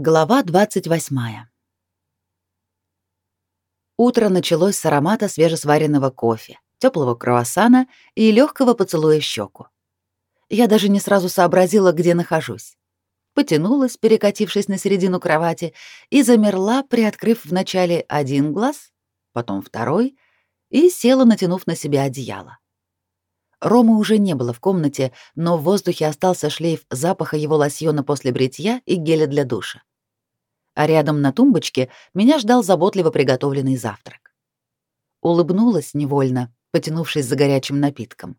Глава 28. Утро началось с аромата свежесваренного кофе, теплого круассана и легкого поцелуя щеку. Я даже не сразу сообразила, где нахожусь. Потянулась, перекатившись на середину кровати, и замерла, приоткрыв вначале один глаз, потом второй, и села, натянув на себя одеяло. Ромы уже не было в комнате, но в воздухе остался шлейф запаха его лосьона после бритья и геля для душа а рядом на тумбочке меня ждал заботливо приготовленный завтрак. Улыбнулась невольно, потянувшись за горячим напитком.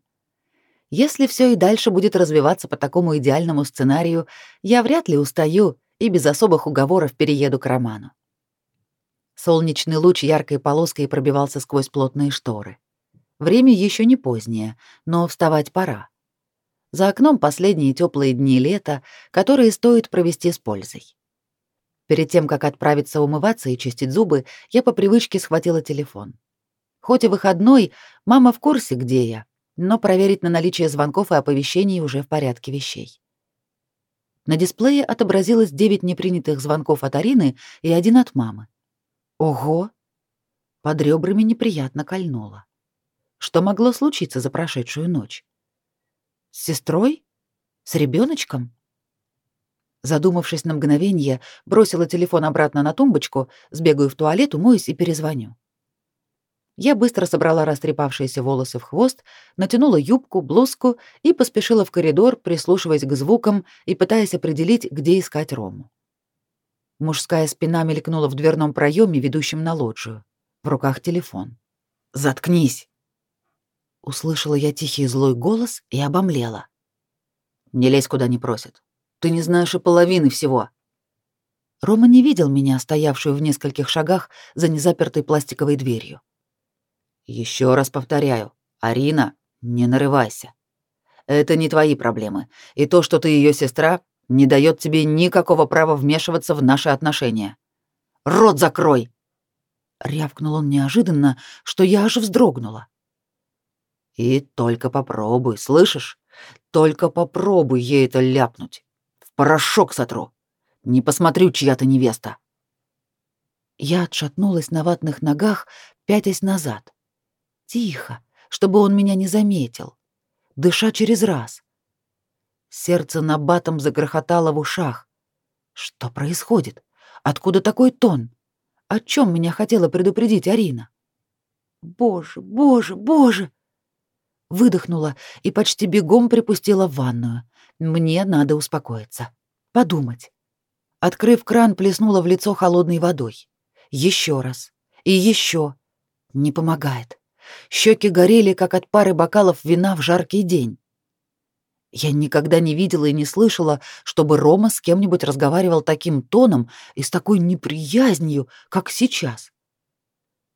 Если все и дальше будет развиваться по такому идеальному сценарию, я вряд ли устаю и без особых уговоров перееду к роману. Солнечный луч яркой полоской пробивался сквозь плотные шторы. Время еще не позднее, но вставать пора. За окном последние теплые дни лета, которые стоит провести с пользой. Перед тем, как отправиться умываться и чистить зубы, я по привычке схватила телефон. Хоть и выходной, мама в курсе, где я, но проверить на наличие звонков и оповещений уже в порядке вещей. На дисплее отобразилось 9 непринятых звонков от Арины и один от мамы. Ого! Под ребрами неприятно кольнуло. Что могло случиться за прошедшую ночь? С сестрой? С ребеночком? Задумавшись на мгновение, бросила телефон обратно на тумбочку, сбегаю в туалет, умоюсь и перезвоню. Я быстро собрала растрепавшиеся волосы в хвост, натянула юбку, блузку и поспешила в коридор, прислушиваясь к звукам и пытаясь определить, где искать Рому. Мужская спина мелькнула в дверном проеме, ведущем на лоджию. В руках телефон. «Заткнись!» Услышала я тихий злой голос и обомлела. «Не лезь, куда не просят. Ты не знаешь и половины всего. Рома не видел меня, стоявшую в нескольких шагах за незапертой пластиковой дверью. Еще раз повторяю, Арина, не нарывайся. Это не твои проблемы, и то, что ты ее сестра, не дает тебе никакого права вмешиваться в наши отношения. Рот закрой! Рявкнул он неожиданно, что я аж вздрогнула. И только попробуй, слышишь? Только попробуй ей это ляпнуть порошок сотру. Не посмотрю, чья ты невеста. Я отшатнулась на ватных ногах, пятясь назад. Тихо, чтобы он меня не заметил. Дыша через раз. Сердце на батом загрохотало в ушах. Что происходит? Откуда такой тон? О чем меня хотела предупредить Арина? Боже, боже, боже! Выдохнула и почти бегом припустила в ванную. Мне надо успокоиться. Подумать. Открыв кран, плеснула в лицо холодной водой. Еще раз. И еще. Не помогает. Щеки горели, как от пары бокалов вина в жаркий день. Я никогда не видела и не слышала, чтобы Рома с кем-нибудь разговаривал таким тоном и с такой неприязнью, как сейчас.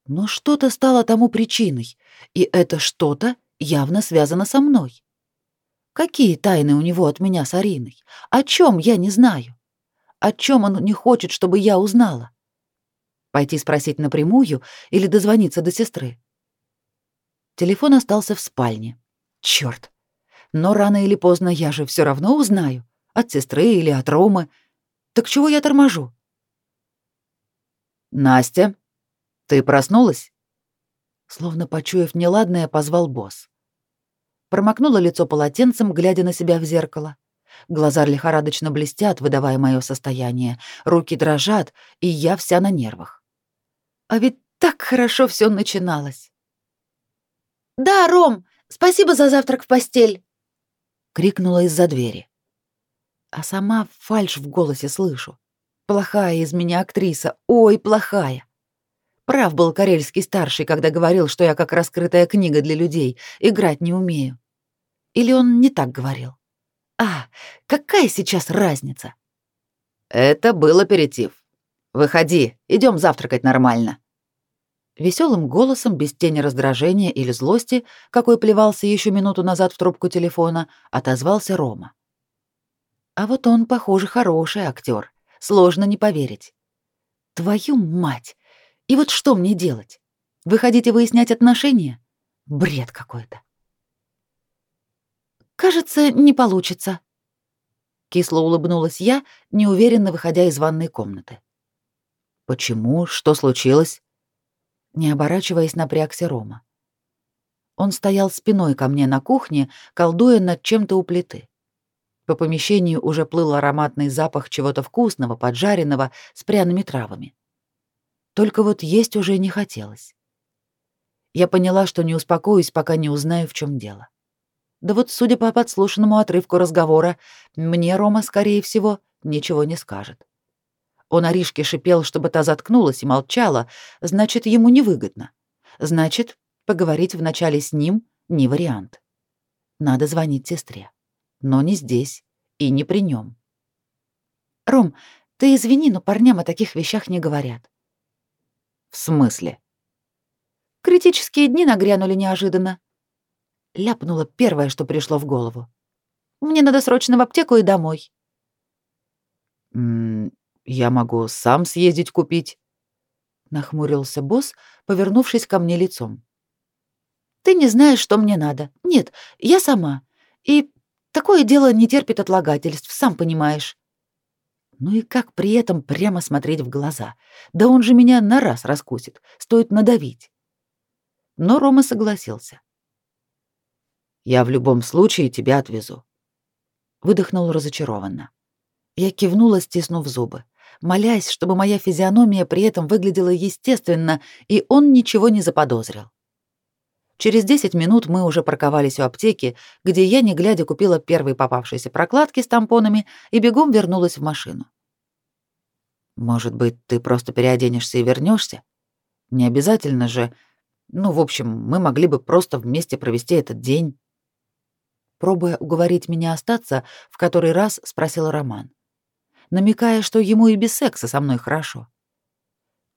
Но что-то стало тому причиной, и это что-то явно связано со мной. Какие тайны у него от меня с Ариной? О чем я не знаю? О чем он не хочет, чтобы я узнала? Пойти спросить напрямую или дозвониться до сестры? Телефон остался в спальне. Черт! Но рано или поздно я же все равно узнаю. От сестры или от Ромы. Так чего я торможу? «Настя, ты проснулась?» Словно почуяв неладное, позвал босс промокнула лицо полотенцем, глядя на себя в зеркало. Глаза лихорадочно блестят, выдавая мое состояние, руки дрожат, и я вся на нервах. А ведь так хорошо все начиналось. «Да, Ром, спасибо за завтрак в постель!» — крикнула из-за двери. А сама фальшь в голосе слышу. Плохая из меня актриса, ой, плохая. Прав был Карельский старший, когда говорил, что я как раскрытая книга для людей, играть не умею. Или он не так говорил? А, какая сейчас разница? Это был аперитив. Выходи, идем завтракать нормально. Веселым голосом, без тени раздражения или злости, какой плевался еще минуту назад в трубку телефона, отозвался Рома. А вот он, похоже, хороший актер. Сложно не поверить. Твою мать! И вот что мне делать? Выходите выяснять отношения? Бред какой-то. «Кажется, не получится». Кисло улыбнулась я, неуверенно выходя из ванной комнаты. «Почему? Что случилось?» Не оборачиваясь, напрягся Рома. Он стоял спиной ко мне на кухне, колдуя над чем-то у плиты. По помещению уже плыл ароматный запах чего-то вкусного, поджаренного, с пряными травами. Только вот есть уже не хотелось. Я поняла, что не успокоюсь, пока не узнаю, в чем дело. Да вот, судя по подслушанному отрывку разговора, мне Рома, скорее всего, ничего не скажет. Он Аришке шипел, чтобы та заткнулась и молчала, значит, ему невыгодно. Значит, поговорить вначале с ним не вариант. Надо звонить сестре. Но не здесь и не при нем. «Ром, ты извини, но парням о таких вещах не говорят». «В смысле?» «Критические дни нагрянули неожиданно». Ляпнула первое, что пришло в голову. «Мне надо срочно в аптеку и домой». «М я могу сам съездить купить», — нахмурился босс, повернувшись ко мне лицом. «Ты не знаешь, что мне надо. Нет, я сама. И такое дело не терпит отлагательств, сам понимаешь». Ну и как при этом прямо смотреть в глаза? Да он же меня на раз раскусит, стоит надавить. Но Рома согласился. «Я в любом случае тебя отвезу», — выдохнул разочарованно. Я кивнула, стиснув зубы молясь, чтобы моя физиономия при этом выглядела естественно, и он ничего не заподозрил. Через 10 минут мы уже парковались у аптеки, где я, не глядя, купила первые попавшиеся прокладки с тампонами и бегом вернулась в машину. «Может быть, ты просто переоденешься и вернешься? Не обязательно же. Ну, в общем, мы могли бы просто вместе провести этот день». Пробуя уговорить меня остаться, в который раз спросил Роман намекая, что ему и без секса со мной хорошо.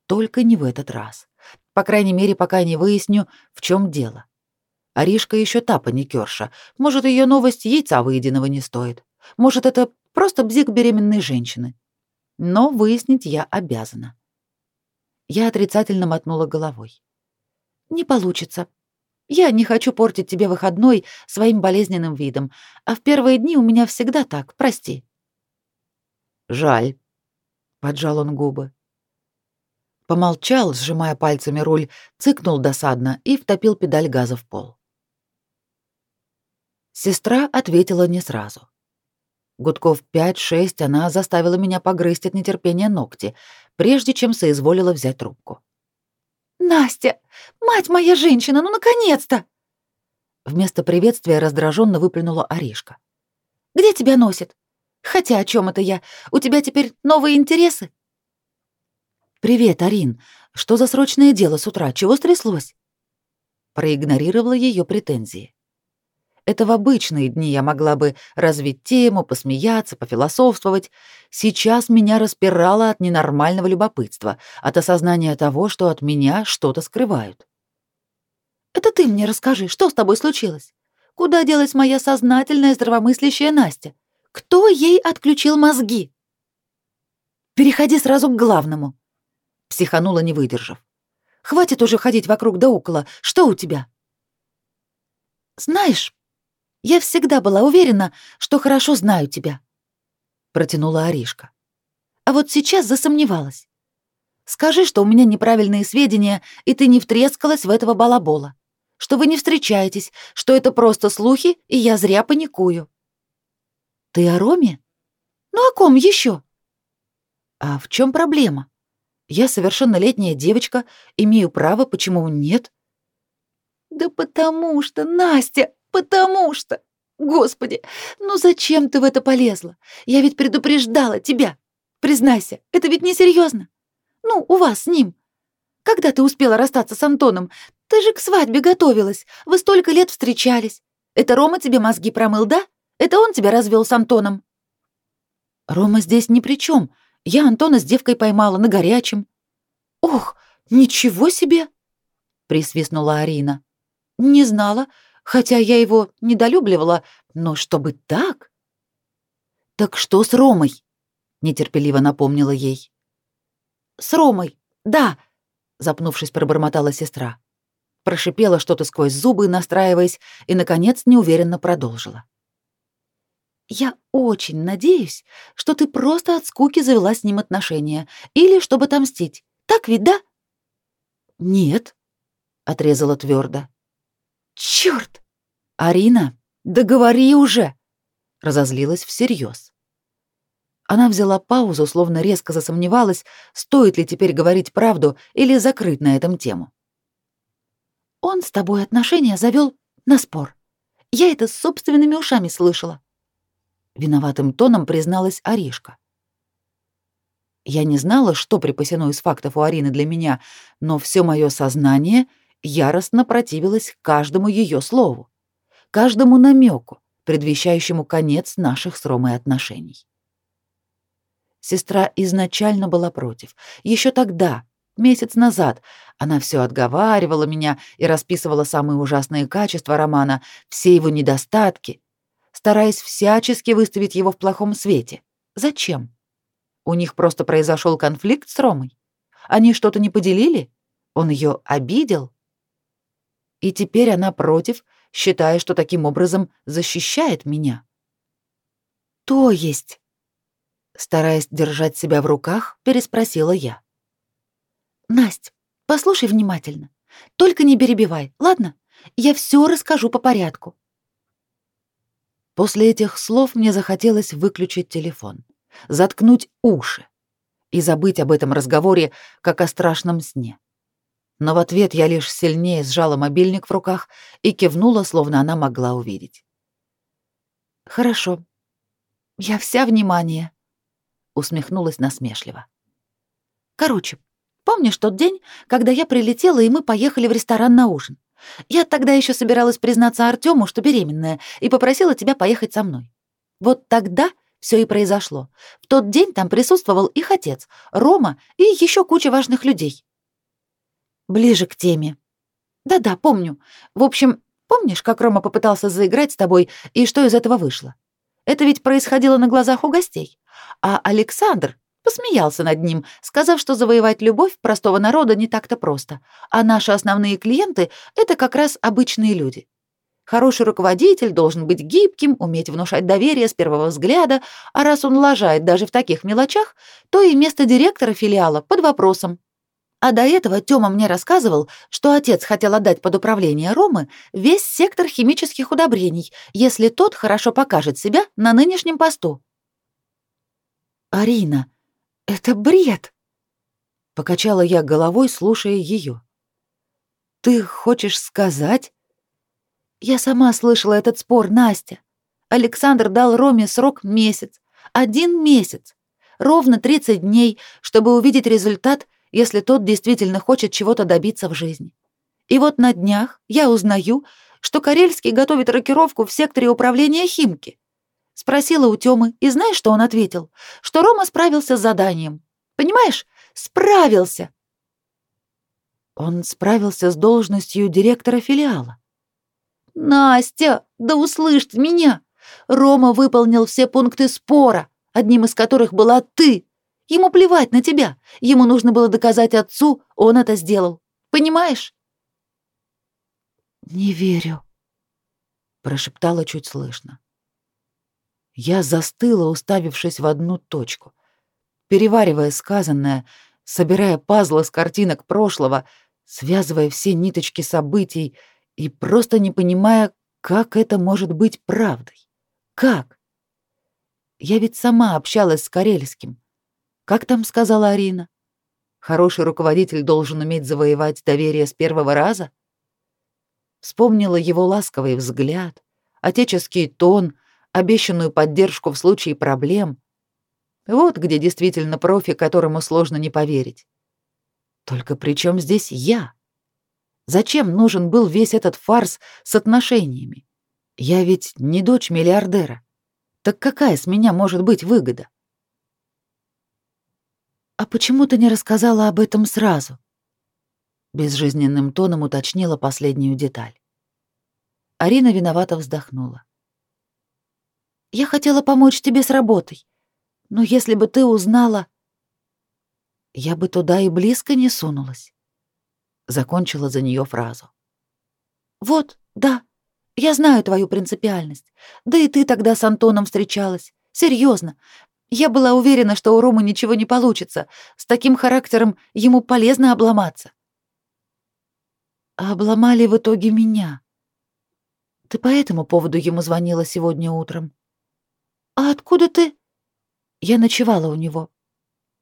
Только не в этот раз. По крайней мере, пока не выясню, в чем дело. Аришка еще та паникерша. Может, ее новость яйца выеденного не стоит. Может, это просто бзик беременной женщины. Но выяснить я обязана. Я отрицательно мотнула головой. Не получится. Я не хочу портить тебе выходной своим болезненным видом, а в первые дни у меня всегда так, прости. Жаль. Поджал он губы. Помолчал, сжимая пальцами руль, цыкнул досадно и втопил педаль газа в пол. Сестра ответила не сразу. Гудков пять-шесть она заставила меня погрызть от нетерпения ногти, прежде чем соизволила взять трубку. «Настя! Мать моя женщина, ну наконец-то!» Вместо приветствия раздраженно выплюнула Аришка. «Где тебя носит? Хотя о чем это я? У тебя теперь новые интересы? Привет, Арин. Что за срочное дело с утра? Чего стряслось? Проигнорировала ее претензии. Это в обычные дни я могла бы развить тему, посмеяться, пофилософствовать. Сейчас меня распирало от ненормального любопытства, от осознания того, что от меня что-то скрывают. Это ты мне расскажи, что с тобой случилось? Куда делась моя сознательная здравомыслящая Настя? Кто ей отключил мозги? Переходи сразу к главному. Психанула, не выдержав. Хватит уже ходить вокруг да около. Что у тебя? Знаешь, я всегда была уверена, что хорошо знаю тебя. Протянула Аришка. А вот сейчас засомневалась. Скажи, что у меня неправильные сведения, и ты не втрескалась в этого балабола. Что вы не встречаетесь, что это просто слухи, и я зря паникую. Ты о Роме? Ну о ком еще? А в чем проблема? Я совершеннолетняя девочка, имею право, почему нет? Да потому что, Настя, потому что. Господи, ну зачем ты в это полезла? Я ведь предупреждала тебя. Признайся, это ведь несерьезно. Ну, у вас с ним. Когда ты успела расстаться с Антоном? Ты же к свадьбе готовилась. Вы столько лет встречались. Это Рома тебе мозги промыл, да? Это он тебя развел с Антоном?» «Рома здесь ни при чем. Я Антона с девкой поймала на горячем». «Ох, ничего себе!» — присвистнула Арина. «Не знала, хотя я его недолюбливала, но чтобы так...» «Так что с Ромой?» — нетерпеливо напомнила ей. «С Ромой, да», — запнувшись, пробормотала сестра. Прошипела что-то сквозь зубы, настраиваясь, и, наконец, неуверенно продолжила. Я очень надеюсь, что ты просто от скуки завела с ним отношения или чтобы отомстить. Так ведь, да? Нет, отрезала твердо. Черт! Арина, договори уже, разозлилась всерьез. Она взяла паузу, словно резко засомневалась, стоит ли теперь говорить правду или закрыть на этом тему. Он с тобой отношения завел на спор. Я это собственными ушами слышала виноватым тоном призналась Аришка. Я не знала, что припасено из фактов у Арины для меня, но все мое сознание яростно противилось каждому ее слову, каждому намеку, предвещающему конец наших с Ромой отношений. Сестра изначально была против. Еще тогда, месяц назад, она все отговаривала меня и расписывала самые ужасные качества романа, все его недостатки, стараясь всячески выставить его в плохом свете. Зачем? У них просто произошел конфликт с Ромой. Они что-то не поделили? Он ее обидел? И теперь она против, считая, что таким образом защищает меня. То есть, стараясь держать себя в руках, переспросила я. Насть, послушай внимательно. Только не перебивай, ладно? Я все расскажу по порядку. После этих слов мне захотелось выключить телефон, заткнуть уши и забыть об этом разговоре, как о страшном сне. Но в ответ я лишь сильнее сжала мобильник в руках и кивнула, словно она могла увидеть. «Хорошо. Я вся внимание», — усмехнулась насмешливо. «Короче, помнишь тот день, когда я прилетела, и мы поехали в ресторан на ужин? Я тогда еще собиралась признаться Артему, что беременная, и попросила тебя поехать со мной. Вот тогда все и произошло. В тот день там присутствовал их отец, Рома и еще куча важных людей. Ближе к теме. Да-да, помню. В общем, помнишь, как Рома попытался заиграть с тобой и что из этого вышло? Это ведь происходило на глазах у гостей. А Александр посмеялся над ним, сказав, что завоевать любовь простого народа не так-то просто, а наши основные клиенты — это как раз обычные люди. Хороший руководитель должен быть гибким, уметь внушать доверие с первого взгляда, а раз он лажает даже в таких мелочах, то и место директора филиала под вопросом. А до этого Тёма мне рассказывал, что отец хотел отдать под управление Ромы весь сектор химических удобрений, если тот хорошо покажет себя на нынешнем посту. «Арина, это бред!» Покачала я головой, слушая ее. «Ты хочешь сказать?» «Я сама слышала этот спор, Настя. Александр дал Роме срок месяц. Один месяц. Ровно 30 дней, чтобы увидеть результат, если тот действительно хочет чего-то добиться в жизни. И вот на днях я узнаю, что Карельский готовит рокировку в секторе управления Химки. Спросила у Тёмы, и знаешь, что он ответил? Что Рома справился с заданием. Понимаешь? Справился. Он справился с должностью директора филиала. Настя, да услышь меня. Рома выполнил все пункты спора, одним из которых была ты. Ему плевать на тебя. Ему нужно было доказать отцу, он это сделал. Понимаешь? Не верю, прошептала чуть слышно. Я застыла, уставившись в одну точку, переваривая сказанное, собирая пазлы с картинок прошлого, связывая все ниточки событий и просто не понимая, как это может быть правдой. Как? Я ведь сама общалась с Карельским. Как там сказала Арина? Хороший руководитель должен уметь завоевать доверие с первого раза? Вспомнила его ласковый взгляд, отеческий тон — обещанную поддержку в случае проблем. Вот где действительно профи, которому сложно не поверить. Только при чем здесь я? Зачем нужен был весь этот фарс с отношениями? Я ведь не дочь миллиардера. Так какая с меня может быть выгода? А почему ты не рассказала об этом сразу? Безжизненным тоном уточнила последнюю деталь. Арина виновато вздохнула. Я хотела помочь тебе с работой. Но если бы ты узнала... Я бы туда и близко не сунулась. Закончила за нее фразу. Вот, да. Я знаю твою принципиальность. Да и ты тогда с Антоном встречалась. Серьезно. Я была уверена, что у Ромы ничего не получится. С таким характером ему полезно обломаться. Обломали в итоге меня. Ты по этому поводу ему звонила сегодня утром. А откуда ты? Я ночевала у него.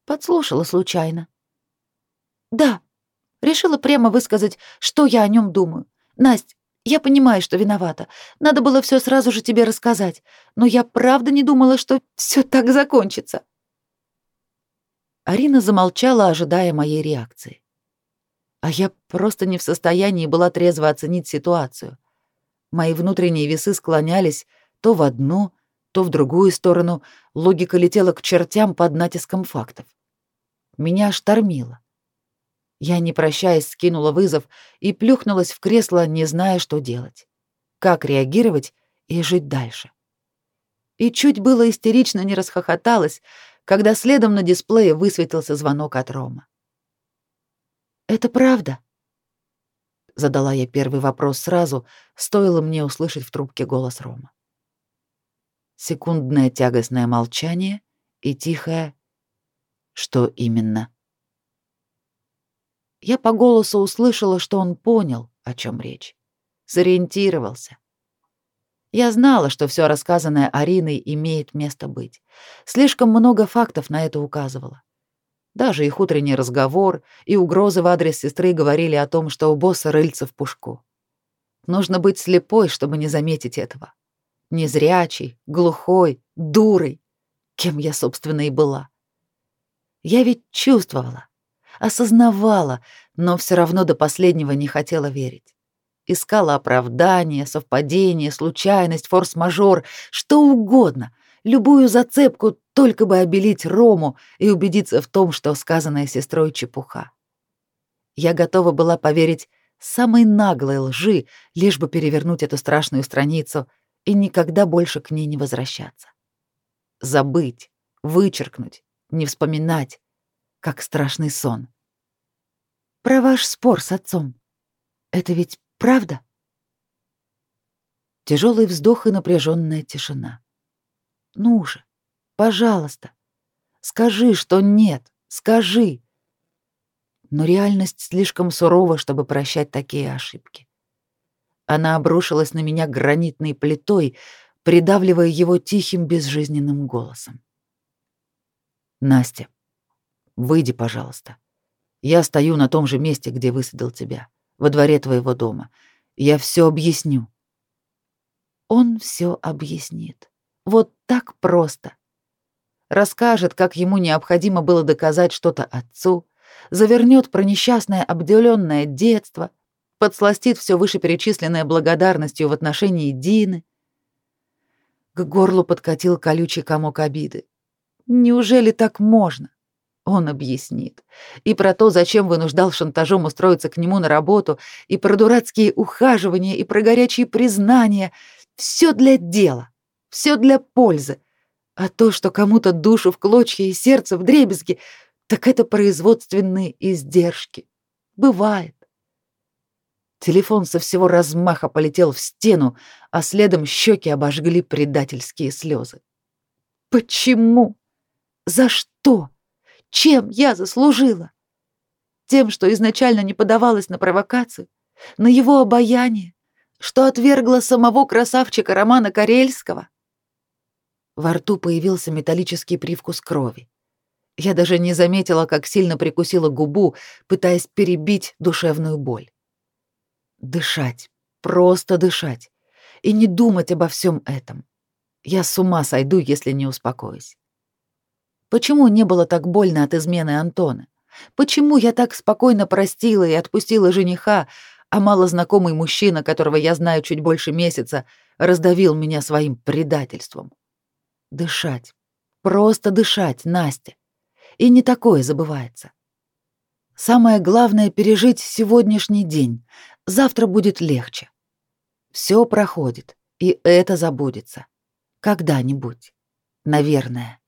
Подслушала случайно. Да, решила прямо высказать, что я о нем думаю. Настя, я понимаю, что виновата. Надо было все сразу же тебе рассказать, но я правда не думала, что все так закончится. Арина замолчала, ожидая моей реакции. А я просто не в состоянии была трезво оценить ситуацию. Мои внутренние весы склонялись то в одну, то в другую сторону, логика летела к чертям под натиском фактов. Меня штормило. Я, не прощаясь, скинула вызов и плюхнулась в кресло, не зная, что делать. Как реагировать и жить дальше. И чуть было истерично не расхохоталась, когда следом на дисплее высветился звонок от Рома. «Это правда?» Задала я первый вопрос сразу, стоило мне услышать в трубке голос Рома. Секундное тягостное молчание и тихое «Что именно?» Я по голосу услышала, что он понял, о чем речь. Сориентировался. Я знала, что все рассказанное Ариной имеет место быть. Слишком много фактов на это указывало. Даже их утренний разговор и угрозы в адрес сестры говорили о том, что у босса рыльца в пушку. Нужно быть слепой, чтобы не заметить этого. Незрячий, глухой, дурой. Кем я, собственно, и была. Я ведь чувствовала осознавала, но все равно до последнего не хотела верить. Искала оправдание, совпадение, случайность, форс-мажор, что угодно, любую зацепку, только бы обелить Рому и убедиться в том, что сказанная сестрой чепуха. Я готова была поверить самой наглой лжи, лишь бы перевернуть эту страшную страницу и никогда больше к ней не возвращаться. Забыть, вычеркнуть, не вспоминать, как страшный сон. Про ваш спор с отцом. Это ведь правда? Тяжелый вздох и напряженная тишина. Ну же, пожалуйста, скажи, что нет, скажи. Но реальность слишком сурова, чтобы прощать такие ошибки. Она обрушилась на меня гранитной плитой, придавливая его тихим безжизненным голосом. Настя, Выйди, пожалуйста. Я стою на том же месте, где высадил тебя, во дворе твоего дома. Я все объясню. Он все объяснит. Вот так просто. Расскажет, как ему необходимо было доказать что-то отцу, завернет про несчастное обделенное детство, подсластит все вышеперечисленное благодарностью в отношении Дины. К горлу подкатил колючий комок обиды. Неужели так можно? Он объяснит. И про то, зачем вынуждал шантажом устроиться к нему на работу, и про дурацкие ухаживания, и про горячие признания. Все для дела, все для пользы. А то, что кому-то душу в клочья и сердце в дребезги, так это производственные издержки. Бывает. Телефон со всего размаха полетел в стену, а следом щеки обожгли предательские слезы. Почему? За что? Чем я заслужила? Тем, что изначально не подавалась на провокацию, на его обаяние, что отвергла самого красавчика Романа Карельского. Во рту появился металлический привкус крови. Я даже не заметила, как сильно прикусила губу, пытаясь перебить душевную боль. Дышать, просто дышать и не думать обо всем этом. Я с ума сойду, если не успокоюсь. Почему не было так больно от измены Антона? Почему я так спокойно простила и отпустила жениха, а малознакомый мужчина, которого я знаю чуть больше месяца, раздавил меня своим предательством? Дышать. Просто дышать, Настя. И не такое забывается. Самое главное — пережить сегодняшний день. Завтра будет легче. Все проходит, и это забудется. Когда-нибудь. Наверное.